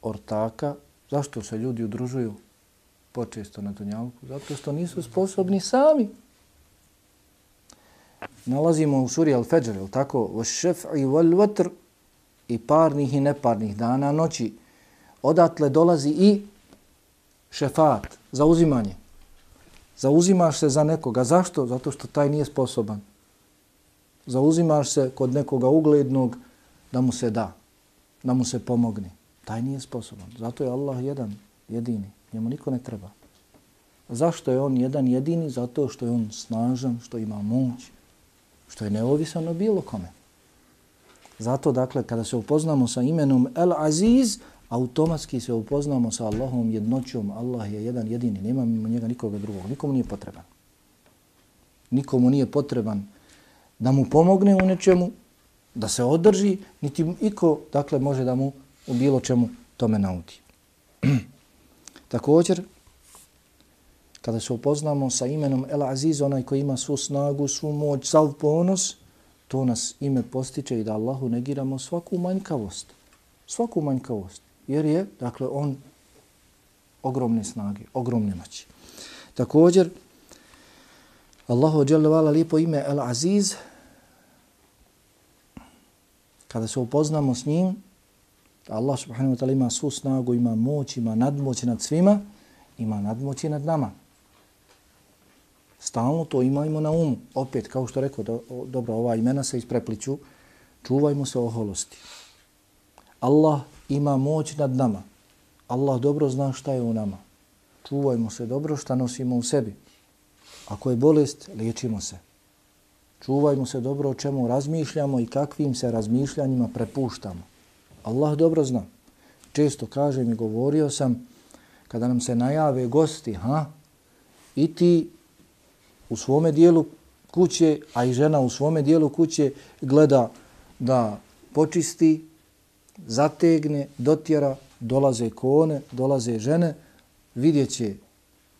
ortaka, zašto se ljudi udružuju počesto na dunjalku? Zato što nisu sposobni sami. Nalazimo u suri Al-Fajr, je tako? O وَالْوَتْرِ vatr i parnih i neparnih dana, noći. Odatle dolazi i šefat, zauzimanje. Zauzimaš se za nekoga. Zašto? Zato što taj nije sposoban. Zauzimaš se kod nekoga uglednog da mu se da, da mu se pomogne. Taj nije sposoban. Zato je Allah jedan, jedini. Njemu niko ne treba. Zašto je on jedan jedini? Zato što je on snažan, što ima moć, što je neovisan o bilo kome. Zato, dakle, kada se upoznamo sa imenom El Aziz, automatski se upoznamo sa Allahom jednoćom. Allah je jedan jedini, nema mimo njega nikoga drugog. Nikomu nije potreban. Nikomu nije potreban da mu pomogne u nečemu, da se održi, niti iko, dakle, može da mu u bilo čemu tome nauti. Također, kada se upoznamo sa imenom El Aziz, onaj koji ima svu snagu, svu moć, sav ponos, to nas ime postiče i da Allahu negiramo svaku manjkavost. Svaku manjkavost jer je, dakle, on ogromne snage, ogromne moći. Također, Allahu dželle lijepo ime El Aziz, kada se upoznamo s njim, Allah subhanahu wa ta'ala ima svu snagu, ima moć, ima nadmoć nad svima, ima nadmoć i nad nama. Stalno to imajmo na umu. Opet, kao što rekao, do, dobro, ova imena se isprepliču, čuvajmo se oholosti. Allah ima moć nad nama. Allah dobro zna šta je u nama. Čuvajmo se dobro šta nosimo u sebi. Ako je bolest, liječimo se. Čuvajmo se dobro o čemu razmišljamo i kakvim se razmišljanjima prepuštamo. Allah dobro zna. Često kažem i govorio sam, kada nam se najave gosti, ha, i ti u svome dijelu kuće, a i žena u svome dijelu kuće gleda da počisti, zategne, dotjera, dolaze kone, dolaze žene, vidjet će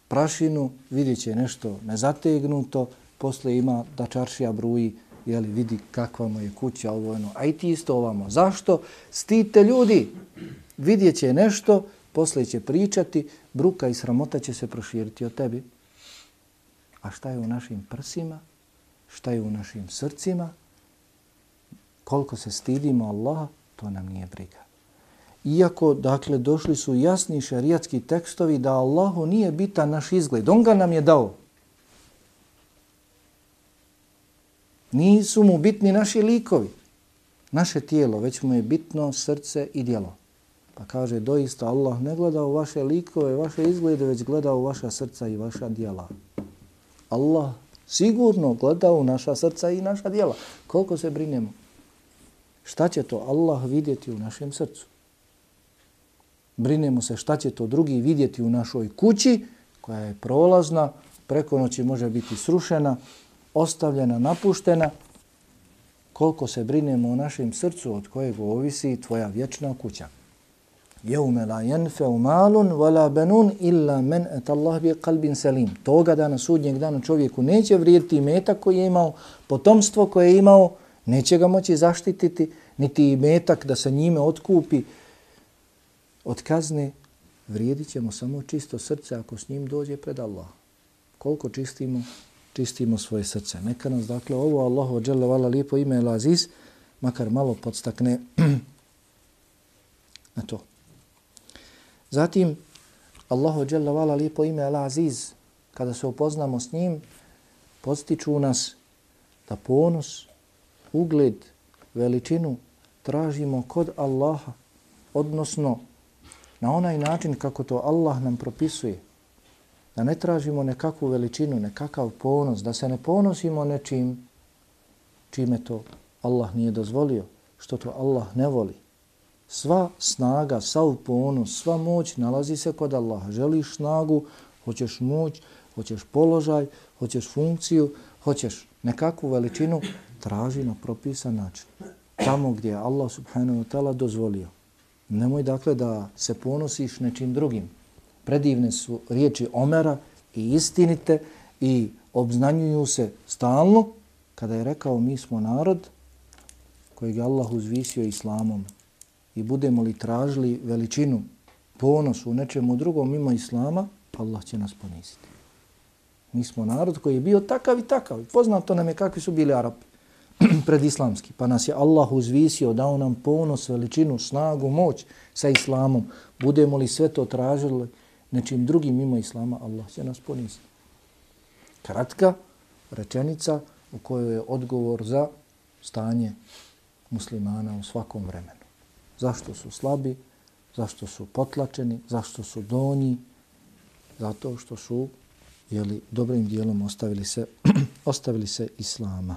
prašinu, vidjet će nešto nezategnuto, posle ima da čaršija bruji jeli, vidi kakva mu je kuća, ovo ono, a i ti isto ovamo. Zašto? Stite ljudi, vidjet će nešto, posle će pričati, bruka i sramota će se proširiti od tebi. A šta je u našim prsima? Šta je u našim srcima? Koliko se stidimo Allaha, to nam nije briga. Iako, dakle, došli su jasni šarijatski tekstovi da Allahu nije bitan naš izgled. On ga nam je dao. Nisu mu bitni naši likovi, naše tijelo, već mu je bitno srce i djelo. Pa kaže, doista Allah ne gleda u vaše likove, vaše izglede, već gleda u vaša srca i vaša djela. Allah sigurno gleda u naša srca i naša djela. Koliko se brinemo? Šta će to Allah vidjeti u našem srcu? Brinemo se šta će to drugi vidjeti u našoj kući, koja je prolazna, preko noći može biti srušena, ostavljena, napuštena, koliko se brinemo o našem srcu od kojeg ovisi tvoja vječna kuća. Jeume la jenfeu malun wala benun illa men et Allah bi kalbin selim. Toga dana sudnjeg dana čovjeku neće vrijediti metak koji je imao, potomstvo koje je imao, neće ga moći zaštititi, niti metak da se njime otkupi od kazne, vrijedit ćemo samo čisto srce ako s njim dođe pred Allah. Koliko čistimo, čistimo svoje srce. Neka nas, dakle, ovo Allahu dželle vala lijepo ime El Aziz, makar malo podstakne na to. Zatim, Allahu dželle vala lijepo ime El Aziz, kada se upoznamo s njim, podstiču nas da ponos, ugled, veličinu tražimo kod Allaha, odnosno na onaj način kako to Allah nam propisuje, da ne tražimo nekakvu veličinu, nekakav ponos, da se ne ponosimo nečim čime to Allah nije dozvolio, što to Allah ne voli. Sva snaga, sav ponos, sva moć nalazi se kod Allaha. Želiš snagu, hoćeš moć, hoćeš položaj, hoćeš funkciju, hoćeš nekakvu veličinu, traži na propisan način. Tamo gdje je Allah subhanahu wa ta'ala dozvolio. Nemoj dakle da se ponosiš nečim drugim, predivne su riječi Omera i istinite i obznanjuju se stalno kada je rekao mi smo narod kojeg je Allah uzvisio islamom i budemo li tražili veličinu, ponos u nečemu drugom mimo islama, pa Allah će nas poniziti. Mi smo narod koji je bio takav i takav. Poznato nam je kakvi su bili Arapi predislamski. Pa nas je Allah uzvisio, dao nam ponos, veličinu, snagu, moć sa islamom. Budemo li sve to tražili nečim drugim mimo Islama, Allah će nas poniziti. Kratka rečenica u kojoj je odgovor za stanje muslimana u svakom vremenu. Zašto su slabi, zašto su potlačeni, zašto su donji, zato što su jeli, dobrim dijelom ostavili se, ostavili se Islama.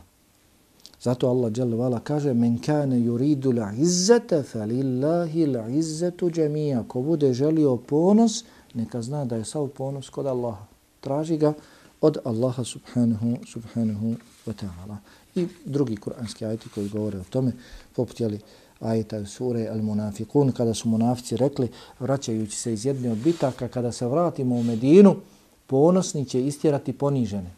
Zato Allah dželle vala kaže men kana yuridu al-izzata falillahi al-izzatu jami'a. Ko bude želio ponos, neka zna da je sav ponos kod Allaha. Traži ga od Allaha subhanahu, subhanahu wa ta'ala. I drugi kuranski ajeti koji govore o tome, poput jeli ajeta sure Al-Munafikun, kada su munafici rekli, vraćajući se iz jedne od bitaka, kada se vratimo u Medinu, ponosni će istjerati ponižene.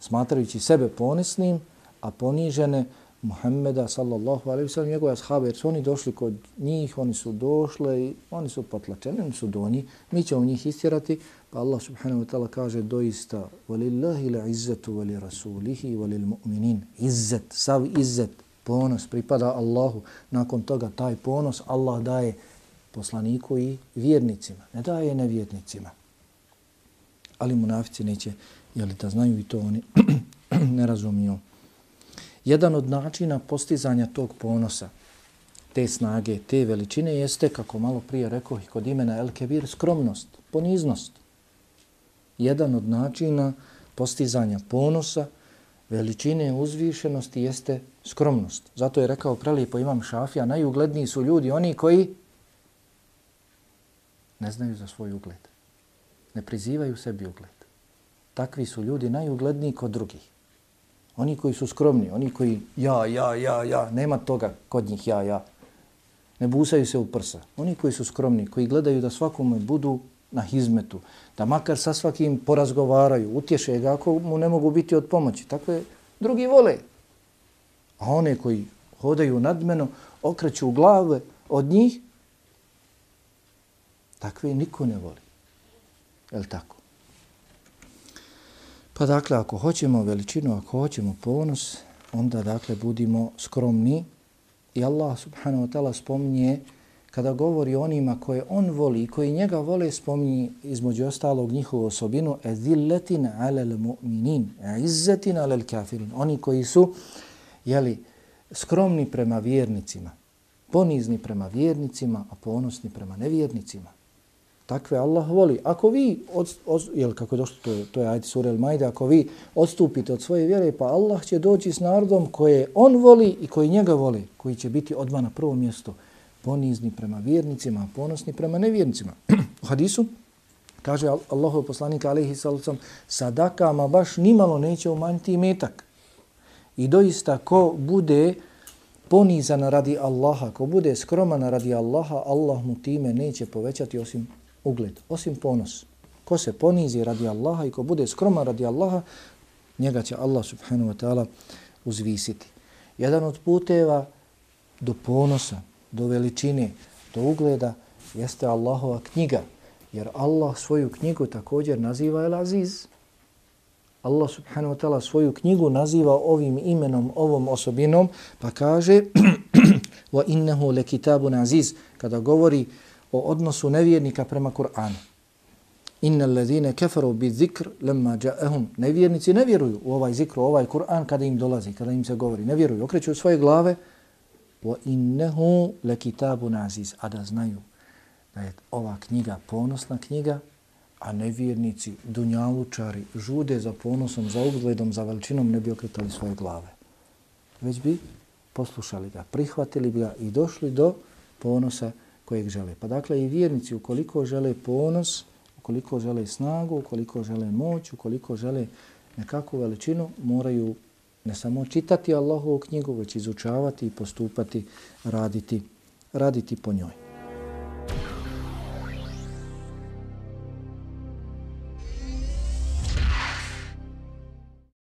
Smatrajući sebe ponosnim, a ponižene Muhammeda sallallahu alaihi sallam, njegove ashabe, jer su oni došli kod njih, oni su došli i oni su potlačeni, oni su donji, mi ćemo njih istjerati, pa Allah subhanahu wa ta'ala kaže doista وَلِلَّهِ لَعِزَّةُ وَلِرَسُولِهِ وَلِلْمُؤْمِنِينَ Izzet, sav izzet, ponos pripada Allahu. Nakon toga taj ponos Allah daje poslaniku i vjernicima, ne daje nevjernicima. Ali munafici neće, jeli da znaju i to oni ne razumiju. Jedan od načina postizanja tog ponosa, te snage, te veličine jeste, kako malo prije rekao i kod imena El Kebir, skromnost, poniznost. Jedan od načina postizanja ponosa, veličine uzvišenosti jeste skromnost. Zato je rekao prelijepo imam šafija, najugledniji su ljudi, oni koji ne znaju za svoj ugled. Ne prizivaju sebi ugled. Takvi su ljudi najugledniji kod drugih. Oni koji su skromni, oni koji ja, ja, ja, ja, nema toga kod njih ja, ja. Ne busaju se u prsa. Oni koji su skromni, koji gledaju da svakome budu na hizmetu, da makar sa svakim porazgovaraju, utješe ga ako mu ne mogu biti od pomoći. Takve drugi vole. A one koji hodaju nadmeno, okreću glave od njih, takve niko ne voli. Je tako? Pa dakle, ako hoćemo veličinu, ako hoćemo ponos, onda dakle budimo skromni. I Allah subhanahu wa ta'ala spominje kada govori onima koje on voli i koji njega vole, spominje između ostalog njihovu osobinu ezilletin alel mu'minin, izzetin alel kafirin. Oni koji su jeli, skromni prema vjernicima, ponizni prema vjernicima, a ponosni prema nevjernicima. Takve Allah voli. Ako vi, od, od, jel, kako je došlo, to, to je ajde sura Majde, ako vi odstupite od svoje vjere, pa Allah će doći s narodom koje on voli i koji njega voli, koji će biti odmah na prvo mjesto ponizni prema vjernicima, ponosni prema nevjernicima. U hadisu kaže Allahov poslanik alejhi sallam sadakama baš nimalo neće umanjiti metak. I doista ko bude ponizan radi Allaha, ko bude skroman radi Allaha, Allah mu time neće povećati osim ugled, osim ponos. Ko se ponizi radi Allaha i ko bude skroman radi Allaha, njega će Allah subhanahu wa ta'ala uzvisiti. Jedan od puteva do ponosa, do veličine, do ugleda, jeste Allahova knjiga. Jer Allah svoju knjigu također naziva El Aziz. Allah subhanahu wa ta'ala svoju knjigu naziva ovim imenom, ovom osobinom, pa kaže wa innahu lekitabun aziz, kada govori o odnosu nevjernika prema Kur'anu. Inna alladhina kafaru bi zikr lamma ja'ahum. Nevjernici ne vjeruju u ovaj zikr, u ovaj Kur'an kada im dolazi, kada im se govori. Ne vjeruju, okreću svoje glave, wa innahu kitabun aziz a da znaju da je ova knjiga ponosna knjiga a nevjernici dunjalučari žude za ponosom za ugledom za veličinom ne bi okretali svoje glave već bi poslušali ga prihvatili bi ga i došli do ponosa kojeg žele pa dakle i vjernici ukoliko žele ponos ukoliko žele snagu ukoliko žele moć ukoliko žele nekakvu veličinu moraju ne samo čitati Allahovu knjigu, već izučavati i postupati, raditi, raditi po njoj.